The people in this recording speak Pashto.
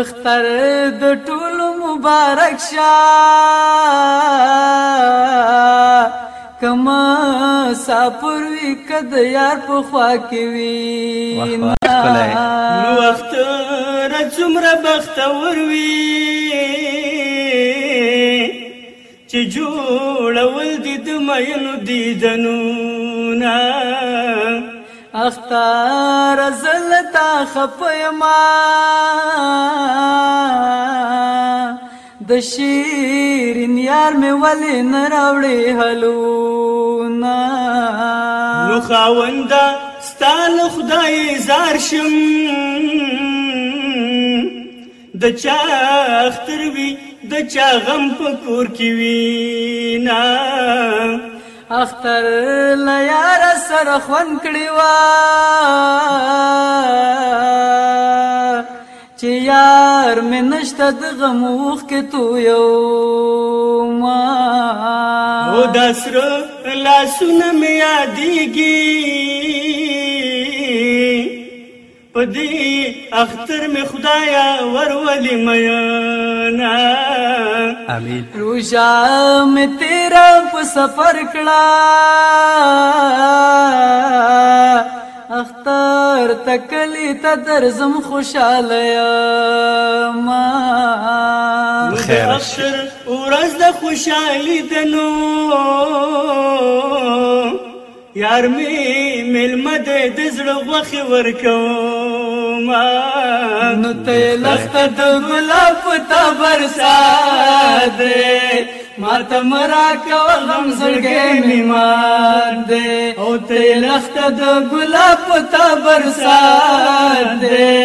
اختر د ټول مبارک شه کما سافر وی کد یار په خوا کې وی نو اختر څومره بختور وی چې جوړول دي د مینو دیدنو نا اختر زلتا خپیما د شیرین یار مې ولې نه راوړې هلونا نو خاوندا ستال خدای زار شم د چا اختر وی د چا غم په کور کې وینا اختر لیار سره خون کړي وا یار مې نشته د غم وخ کې تو یو ما او دسر لا سن مې یادېږي پدې اختر مې خدایا ورولې میانا امين روشا مې تیرا په سفر کړه تر تکلی ته درزم خوشاله ما خیر ورځ د خوشحالي دنو یار می ملمد د زړه وخه ورکو ما نو ته لخت د ملا پتا برساده ماته مرا کول غم زړګې می مات دې او ته لخت د ګلاب ته برسات دې